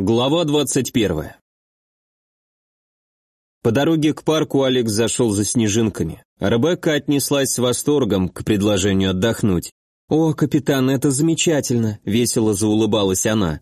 Глава 21. По дороге к парку Алекс зашел за снежинками. Ребекка отнеслась с восторгом к предложению отдохнуть. «О, капитан, это замечательно!» – весело заулыбалась она.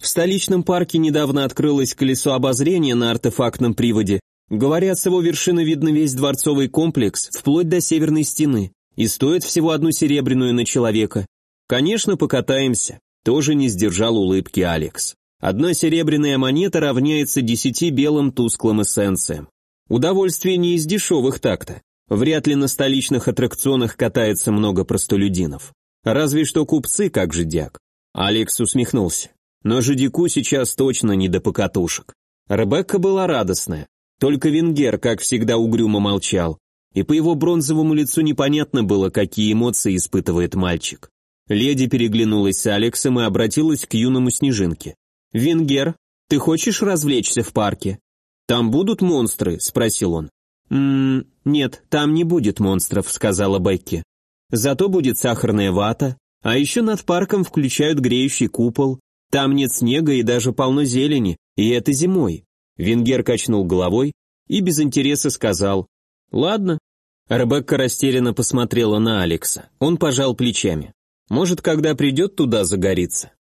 В столичном парке недавно открылось колесо обозрения на артефактном приводе. Говорят, с его вершины видно весь дворцовый комплекс, вплоть до северной стены, и стоит всего одну серебряную на человека. Конечно, покатаемся. Тоже не сдержал улыбки Алекс. Одна серебряная монета равняется десяти белым тусклым эссенциям. Удовольствие не из дешевых так-то. Вряд ли на столичных аттракционах катается много простолюдинов. Разве что купцы, как же дяк. Алекс усмехнулся. Но жидику сейчас точно не до покатушек. Ребекка была радостная. Только Венгер, как всегда, угрюмо молчал. И по его бронзовому лицу непонятно было, какие эмоции испытывает мальчик. Леди переглянулась с Алексом и обратилась к юному снежинке. «Венгер, ты хочешь развлечься в парке?» «Там будут монстры?» – спросил он. «Ммм, нет, там не будет монстров», – сказала Бекки. «Зато будет сахарная вата, а еще над парком включают греющий купол. Там нет снега и даже полно зелени, и это зимой». Венгер качнул головой и без интереса сказал «Ладно». Ребекка растерянно посмотрела на Алекса. Он пожал плечами. «Может, когда придет туда загорится?»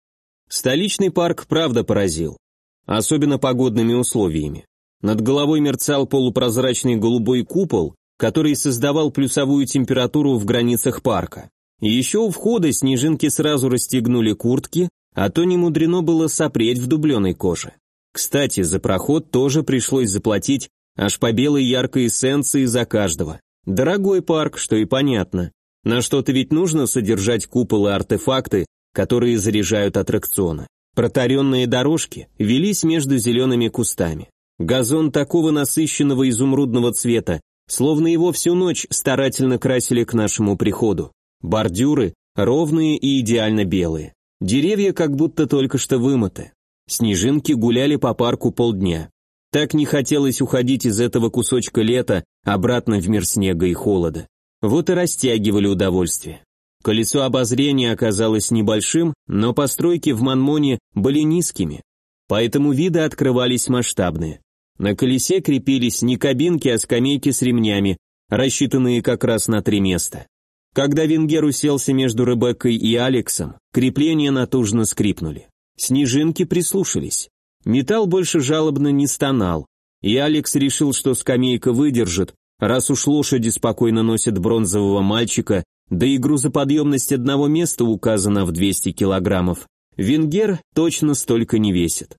Столичный парк правда поразил. Особенно погодными условиями. Над головой мерцал полупрозрачный голубой купол, который создавал плюсовую температуру в границах парка. И еще у входа снежинки сразу расстегнули куртки, а то не мудрено было сопреть в дубленой коже. Кстати, за проход тоже пришлось заплатить аж по белой яркой эссенции за каждого. Дорогой парк, что и понятно. На что-то ведь нужно содержать куполы артефакты, которые заряжают аттракционы. Протаренные дорожки велись между зелеными кустами. Газон такого насыщенного изумрудного цвета, словно его всю ночь старательно красили к нашему приходу. Бордюры ровные и идеально белые. Деревья как будто только что вымыты. Снежинки гуляли по парку полдня. Так не хотелось уходить из этого кусочка лета обратно в мир снега и холода. Вот и растягивали удовольствие. Колесо обозрения оказалось небольшим, но постройки в Манмоне были низкими, поэтому виды открывались масштабные. На колесе крепились не кабинки, а скамейки с ремнями, рассчитанные как раз на три места. Когда Венгер уселся между Ребеккой и Алексом, крепления натужно скрипнули. Снежинки прислушались. Металл больше жалобно не стонал, и Алекс решил, что скамейка выдержит, раз уж лошади спокойно носят бронзового мальчика да и грузоподъемность одного места указана в 200 килограммов. Венгер точно столько не весит.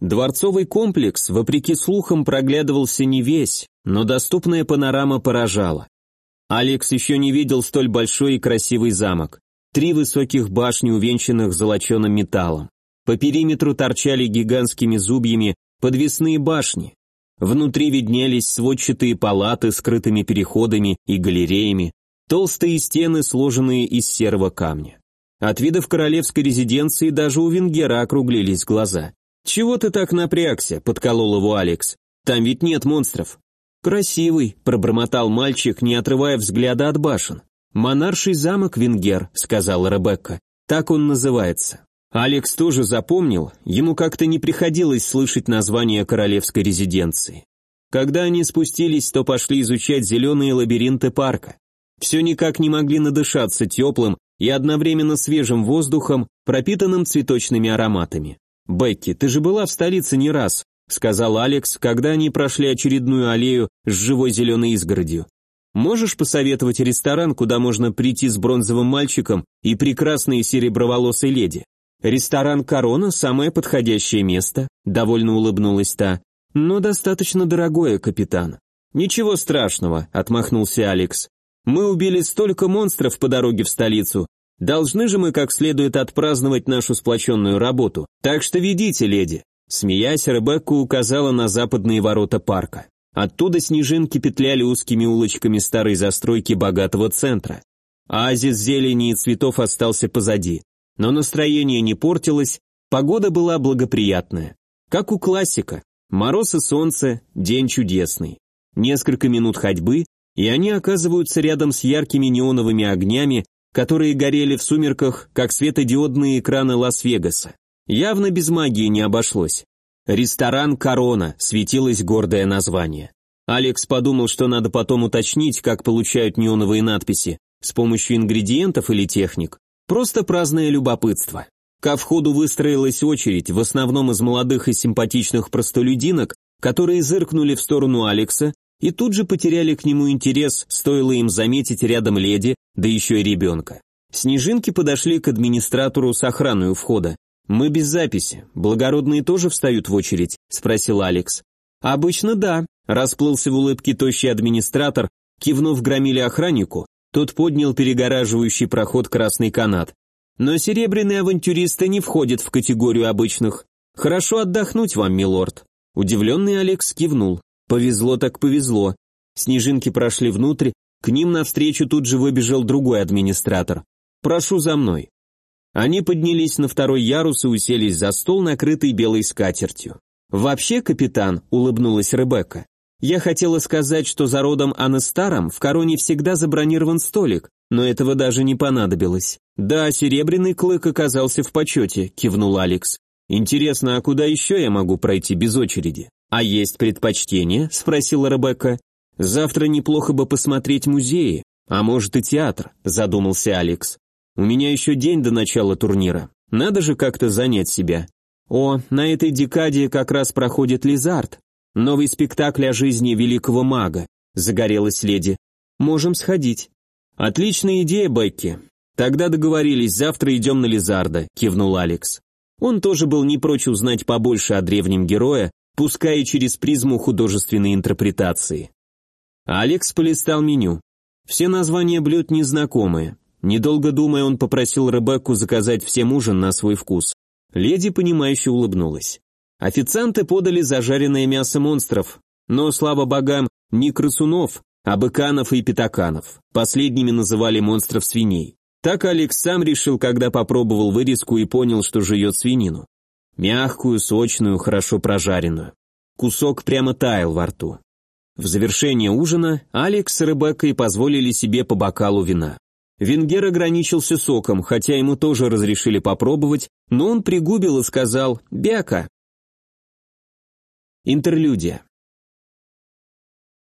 Дворцовый комплекс, вопреки слухам, проглядывался не весь, но доступная панорама поражала. Алекс еще не видел столь большой и красивый замок. Три высоких башни, увенчанных золоченым металлом. По периметру торчали гигантскими зубьями подвесные башни. Внутри виднелись сводчатые палаты с скрытыми переходами и галереями, Толстые стены, сложенные из серого камня. От видов королевской резиденции даже у Венгера округлились глаза. «Чего ты так напрягся?» – подколол его Алекс. «Там ведь нет монстров». «Красивый», – пробормотал мальчик, не отрывая взгляда от башен. «Монарший замок Венгер», – сказала Ребекка. «Так он называется». Алекс тоже запомнил, ему как-то не приходилось слышать название королевской резиденции. Когда они спустились, то пошли изучать зеленые лабиринты парка все никак не могли надышаться теплым и одновременно свежим воздухом, пропитанным цветочными ароматами. «Бекки, ты же была в столице не раз», сказал Алекс, когда они прошли очередную аллею с живой зеленой изгородью. «Можешь посоветовать ресторан, куда можно прийти с бронзовым мальчиком и прекрасной сереброволосой леди?» «Ресторан «Корона» – самое подходящее место», – довольно улыбнулась та. «Но достаточно дорогое, капитан». «Ничего страшного», – отмахнулся Алекс. Мы убили столько монстров по дороге в столицу. Должны же мы как следует отпраздновать нашу сплоченную работу. Так что ведите, леди». Смеясь, Ребекка указала на западные ворота парка. Оттуда снежинки петляли узкими улочками старой застройки богатого центра. Оазис зелени и цветов остался позади. Но настроение не портилось, погода была благоприятная. Как у классика. Мороз и солнце, день чудесный. Несколько минут ходьбы, и они оказываются рядом с яркими неоновыми огнями, которые горели в сумерках, как светодиодные экраны Лас-Вегаса. Явно без магии не обошлось. Ресторан «Корона» светилось гордое название. Алекс подумал, что надо потом уточнить, как получают неоновые надписи, с помощью ингредиентов или техник. Просто праздное любопытство. Ко входу выстроилась очередь, в основном из молодых и симпатичных простолюдинок, которые зыркнули в сторону Алекса и тут же потеряли к нему интерес, стоило им заметить рядом леди, да еще и ребенка. Снежинки подошли к администратору с охраной у входа. «Мы без записи. Благородные тоже встают в очередь?» – спросил Алекс. «Обычно да», – расплылся в улыбке тощий администратор, кивнув громиле охраннику, тот поднял перегораживающий проход красный канат. Но серебряные авантюристы не входят в категорию обычных. Хорошо отдохнуть вам, милорд. Удивленный Алекс кивнул. Повезло так повезло. Снежинки прошли внутрь, к ним навстречу тут же выбежал другой администратор. «Прошу за мной». Они поднялись на второй ярус и уселись за стол, накрытый белой скатертью. «Вообще, капитан», — улыбнулась Ребекка, «я хотела сказать, что за родом Анастаром в короне всегда забронирован столик, но этого даже не понадобилось. Да, серебряный клык оказался в почете», — кивнул Алекс. «Интересно, а куда еще я могу пройти без очереди?» «А есть предпочтение?» – спросила Ребекка. «Завтра неплохо бы посмотреть музеи, а может и театр», – задумался Алекс. «У меня еще день до начала турнира. Надо же как-то занять себя». «О, на этой декаде как раз проходит Лизард. Новый спектакль о жизни великого мага», – загорелась леди. «Можем сходить». «Отличная идея, Бекки. Тогда договорились, завтра идем на Лизарда», – кивнул Алекс. Он тоже был не прочь узнать побольше о древнем герое, пускай и через призму художественной интерпретации. Алекс полистал меню. Все названия блюд незнакомые. Недолго думая, он попросил Ребекку заказать всем ужин на свой вкус. Леди, понимающе улыбнулась. Официанты подали зажаренное мясо монстров, но, слава богам, не красунов, а быканов и пятаканов. Последними называли монстров свиней. Так Алекс сам решил, когда попробовал вырезку и понял, что жует свинину. Мягкую, сочную, хорошо прожаренную. Кусок прямо таял во рту. В завершение ужина Алекс с Ребеккой позволили себе по бокалу вина. Венгер ограничился соком, хотя ему тоже разрешили попробовать, но он пригубил и сказал «Бяка». Интерлюдия.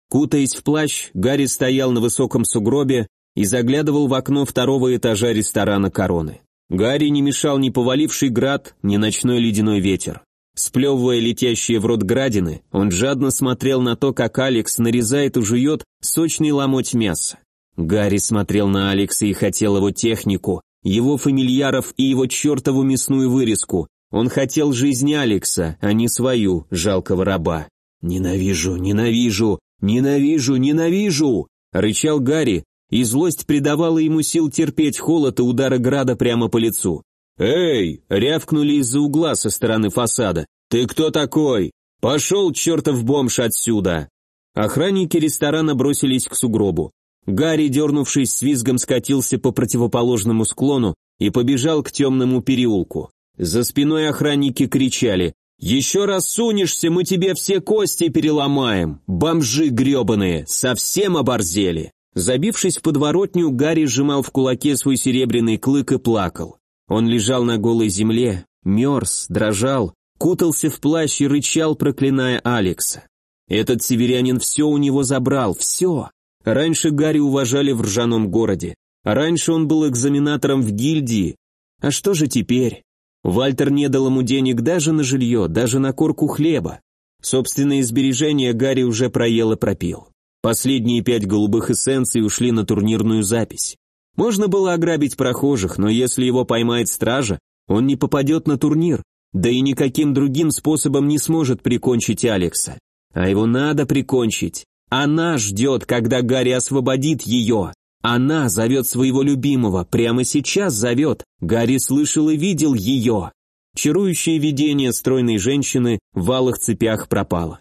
Кутаясь в плащ, Гарри стоял на высоком сугробе и заглядывал в окно второго этажа ресторана «Короны». Гарри не мешал ни поваливший град, ни ночной ледяной ветер. Сплевывая летящие в рот градины, он жадно смотрел на то, как Алекс нарезает и жует сочный ломоть мяса. Гарри смотрел на Алекса и хотел его технику, его фамильяров и его чертову мясную вырезку. Он хотел жизнь Алекса, а не свою, жалкого раба. «Ненавижу, ненавижу, ненавижу, ненавижу!» — рычал Гарри, и злость придавала ему сил терпеть холод и удары града прямо по лицу. «Эй!» — рявкнули из-за угла со стороны фасада. «Ты кто такой? Пошел, чертов бомж, отсюда!» Охранники ресторана бросились к сугробу. Гарри, дернувшись с визгом, скатился по противоположному склону и побежал к темному переулку. За спиной охранники кричали «Еще раз сунешься, мы тебе все кости переломаем! Бомжи гребаные, совсем оборзели!» Забившись в подворотню, Гарри сжимал в кулаке свой серебряный клык и плакал. Он лежал на голой земле, мерз, дрожал, кутался в плащ и рычал, проклиная Алекса. Этот северянин все у него забрал, все. Раньше Гарри уважали в ржаном городе. Раньше он был экзаменатором в гильдии. А что же теперь? Вальтер не дал ему денег даже на жилье, даже на корку хлеба. Собственные сбережения Гарри уже проел и пропил. Последние пять голубых эссенций ушли на турнирную запись. Можно было ограбить прохожих, но если его поймает стража, он не попадет на турнир, да и никаким другим способом не сможет прикончить Алекса. А его надо прикончить. Она ждет, когда Гарри освободит ее. Она зовет своего любимого, прямо сейчас зовет. Гарри слышал и видел ее. Чарующее видение стройной женщины в алых цепях пропало.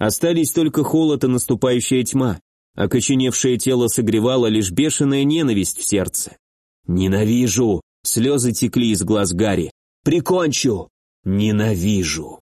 Остались только холод и наступающая тьма. Окоченевшее тело согревало лишь бешеная ненависть в сердце. «Ненавижу!» Слезы текли из глаз Гарри. «Прикончу!» «Ненавижу!»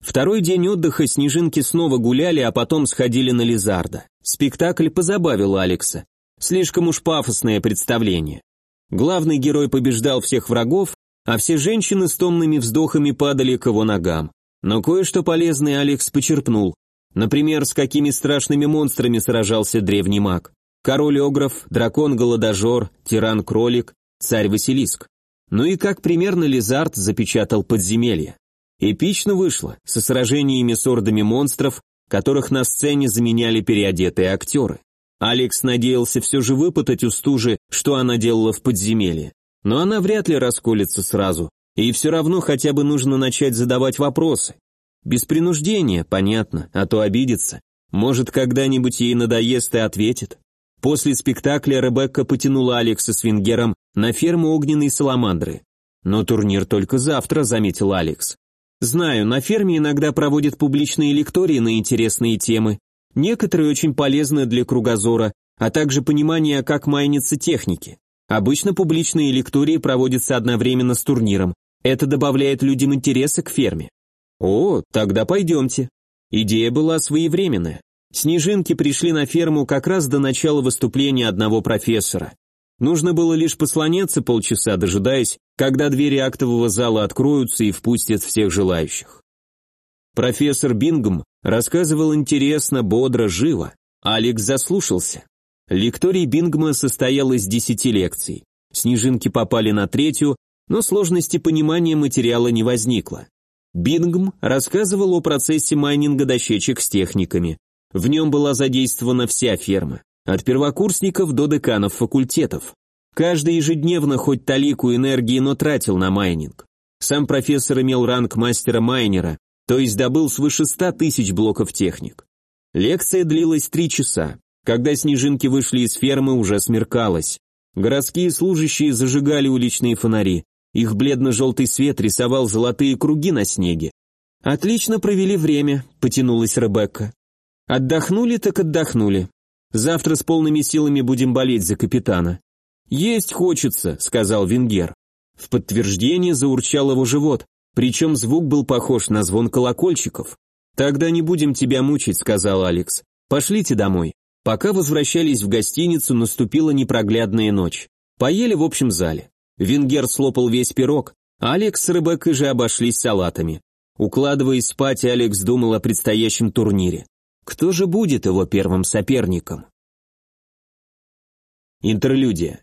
Второй день отдыха снежинки снова гуляли, а потом сходили на Лизарда. Спектакль позабавил Алекса. Слишком уж пафосное представление. Главный герой побеждал всех врагов, а все женщины с томными вздохами падали к его ногам. Но кое-что полезное Алекс почерпнул. Например, с какими страшными монстрами сражался древний маг. Король-огров, дракон-голодожор, тиран-кролик, царь-василиск. Ну и как примерно Лизард запечатал подземелье. Эпично вышло, со сражениями с ордами монстров, которых на сцене заменяли переодетые актеры. Алекс надеялся все же выпытать у стужи, что она делала в подземелье. Но она вряд ли расколется сразу, и все равно хотя бы нужно начать задавать вопросы. Без принуждения, понятно, а то обидится. Может, когда-нибудь ей надоест и ответит. После спектакля Ребекка потянула Алекса с Венгером на ферму огненной саламандры. «Но турнир только завтра», — заметил Алекс. «Знаю, на ферме иногда проводят публичные лектории на интересные темы, Некоторые очень полезны для кругозора, а также понимания, как майнится техники. Обычно публичные лектории проводятся одновременно с турниром. Это добавляет людям интереса к ферме. О, тогда пойдемте. Идея была своевременная. Снежинки пришли на ферму как раз до начала выступления одного профессора. Нужно было лишь послоняться полчаса, дожидаясь, когда двери актового зала откроются и впустят всех желающих. Профессор Бингом рассказывал интересно, бодро, живо. Алекс заслушался. Лекторий Бингма состоял из десяти лекций. Снежинки попали на третью, но сложности понимания материала не возникло. Бингм рассказывал о процессе майнинга дощечек с техниками. В нем была задействована вся ферма, от первокурсников до деканов факультетов. Каждый ежедневно хоть талику энергии, но тратил на майнинг. Сам профессор имел ранг мастера-майнера, то есть добыл свыше ста тысяч блоков техник. Лекция длилась три часа. Когда снежинки вышли из фермы, уже смеркалось. Городские служащие зажигали уличные фонари. Их бледно-желтый свет рисовал золотые круги на снеге. «Отлично провели время», — потянулась Ребекка. «Отдохнули так отдохнули. Завтра с полными силами будем болеть за капитана». «Есть хочется», — сказал Венгер. В подтверждение заурчал его живот. Причем звук был похож на звон колокольчиков. «Тогда не будем тебя мучить», — сказал Алекс. «Пошлите домой». Пока возвращались в гостиницу, наступила непроглядная ночь. Поели в общем зале. Венгер слопал весь пирог, а Алекс с Ребеккой же обошлись салатами. Укладываясь спать, Алекс думал о предстоящем турнире. Кто же будет его первым соперником? Интерлюдия.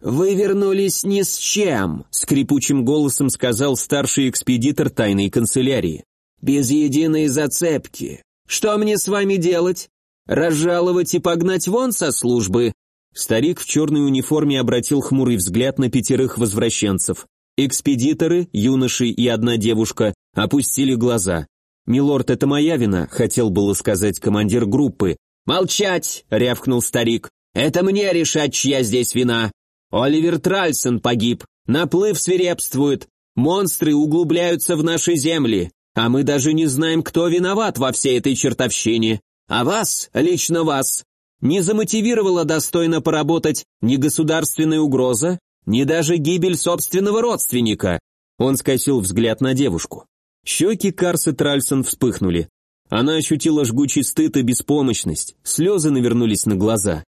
«Вы вернулись ни с чем», — скрипучим голосом сказал старший экспедитор тайной канцелярии. «Без единой зацепки. Что мне с вами делать? Разжаловать и погнать вон со службы?» Старик в черной униформе обратил хмурый взгляд на пятерых возвращенцев. Экспедиторы, юноши и одна девушка опустили глаза. «Милорд, это моя вина», — хотел было сказать командир группы. «Молчать!» — рявкнул старик. «Это мне решать, чья здесь вина. Оливер Тральсон погиб, наплыв свирепствует, монстры углубляются в наши земли, а мы даже не знаем, кто виноват во всей этой чертовщине. А вас, лично вас, не замотивировала достойно поработать ни государственная угроза, ни даже гибель собственного родственника. Он скосил взгляд на девушку. Щеки Карсы Тральсон вспыхнули. Она ощутила жгучий стыд и беспомощность, слезы навернулись на глаза.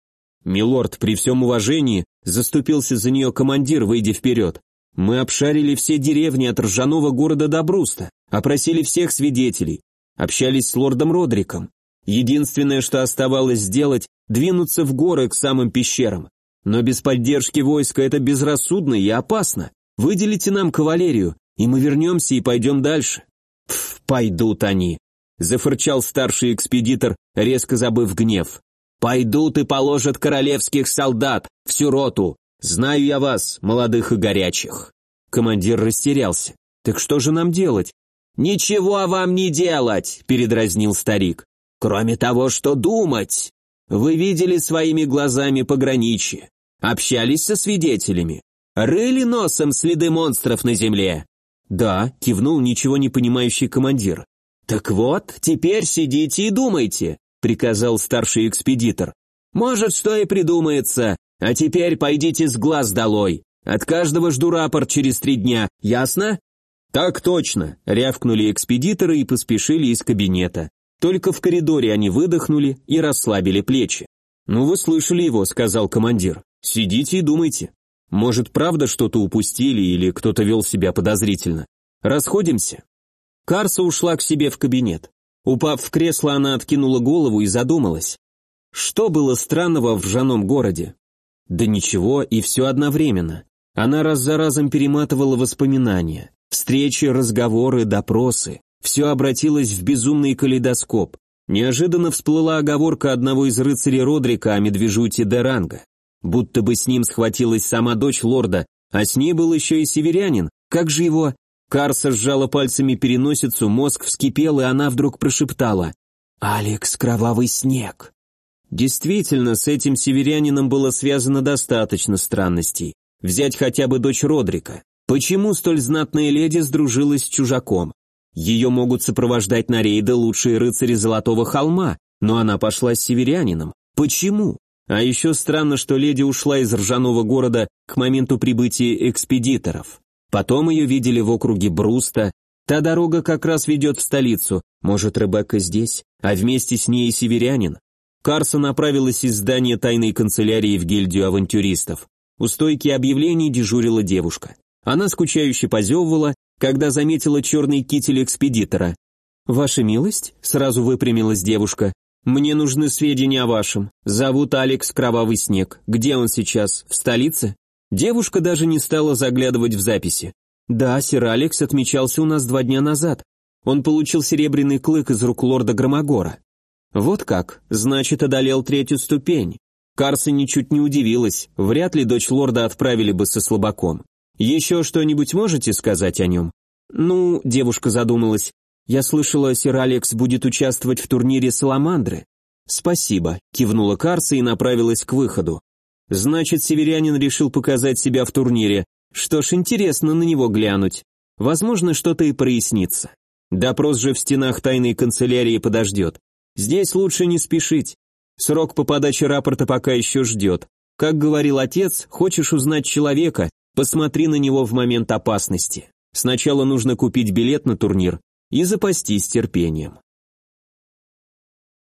«Милорд, при всем уважении, Заступился за нее командир, выйдя вперед. Мы обшарили все деревни от ржаного города до Бруста, опросили всех свидетелей, общались с лордом Родриком. Единственное, что оставалось сделать, двинуться в горы к самым пещерам. Но без поддержки войска это безрассудно и опасно. Выделите нам кавалерию, и мы вернемся и пойдем дальше. Пф, пойдут они. Зафырчал старший экспедитор, резко забыв гнев. Пойдут и положат королевских солдат, всю роту. Знаю я вас, молодых и горячих». Командир растерялся. «Так что же нам делать?» «Ничего вам не делать», — передразнил старик. «Кроме того, что думать. Вы видели своими глазами пограничье, общались со свидетелями, рыли носом следы монстров на земле». «Да», — кивнул ничего не понимающий командир. «Так вот, теперь сидите и думайте. — приказал старший экспедитор. «Может, что и придумается. А теперь пойдите с глаз долой. От каждого жду рапорт через три дня, ясно?» «Так точно», — рявкнули экспедиторы и поспешили из кабинета. Только в коридоре они выдохнули и расслабили плечи. «Ну вы слышали его», — сказал командир. «Сидите и думайте. Может, правда что-то упустили или кто-то вел себя подозрительно. Расходимся». Карса ушла к себе в кабинет. Упав в кресло, она откинула голову и задумалась. Что было странного в жаном городе? Да ничего, и все одновременно. Она раз за разом перематывала воспоминания. Встречи, разговоры, допросы. Все обратилось в безумный калейдоскоп. Неожиданно всплыла оговорка одного из рыцарей Родрика о медвежуте Деранга. Будто бы с ним схватилась сама дочь лорда, а с ней был еще и северянин. Как же его... Карса сжала пальцами переносицу, мозг вскипел, и она вдруг прошептала. «Алекс, кровавый снег!» Действительно, с этим северянином было связано достаточно странностей. Взять хотя бы дочь Родрика. Почему столь знатная леди сдружилась с чужаком? Ее могут сопровождать на рейды лучшие рыцари Золотого холма, но она пошла с северянином. Почему? А еще странно, что леди ушла из ржаного города к моменту прибытия экспедиторов. Потом ее видели в округе Бруста. Та дорога как раз ведет в столицу. Может, Ребекка здесь, а вместе с ней и северянин? Карса направилась из здания тайной канцелярии в гильдию авантюристов. У стойки объявлений дежурила девушка. Она скучающе позевывала, когда заметила черный китель экспедитора. «Ваша милость?» — сразу выпрямилась девушка. «Мне нужны сведения о вашем. Зовут Алекс Кровавый Снег. Где он сейчас? В столице?» Девушка даже не стала заглядывать в записи. «Да, сэр Алекс отмечался у нас два дня назад. Он получил серебряный клык из рук лорда Громогора». «Вот как? Значит, одолел третью ступень. Карса ничуть не удивилась, вряд ли дочь лорда отправили бы со слабаком. «Еще что-нибудь можете сказать о нем?» «Ну», — девушка задумалась, «я слышала, сэр Алекс будет участвовать в турнире «Саламандры». «Спасибо», — кивнула Карса и направилась к выходу. «Значит, северянин решил показать себя в турнире. Что ж, интересно на него глянуть. Возможно, что-то и прояснится. Допрос же в стенах тайной канцелярии подождет. Здесь лучше не спешить. Срок по подаче рапорта пока еще ждет. Как говорил отец, хочешь узнать человека, посмотри на него в момент опасности. Сначала нужно купить билет на турнир и запастись терпением.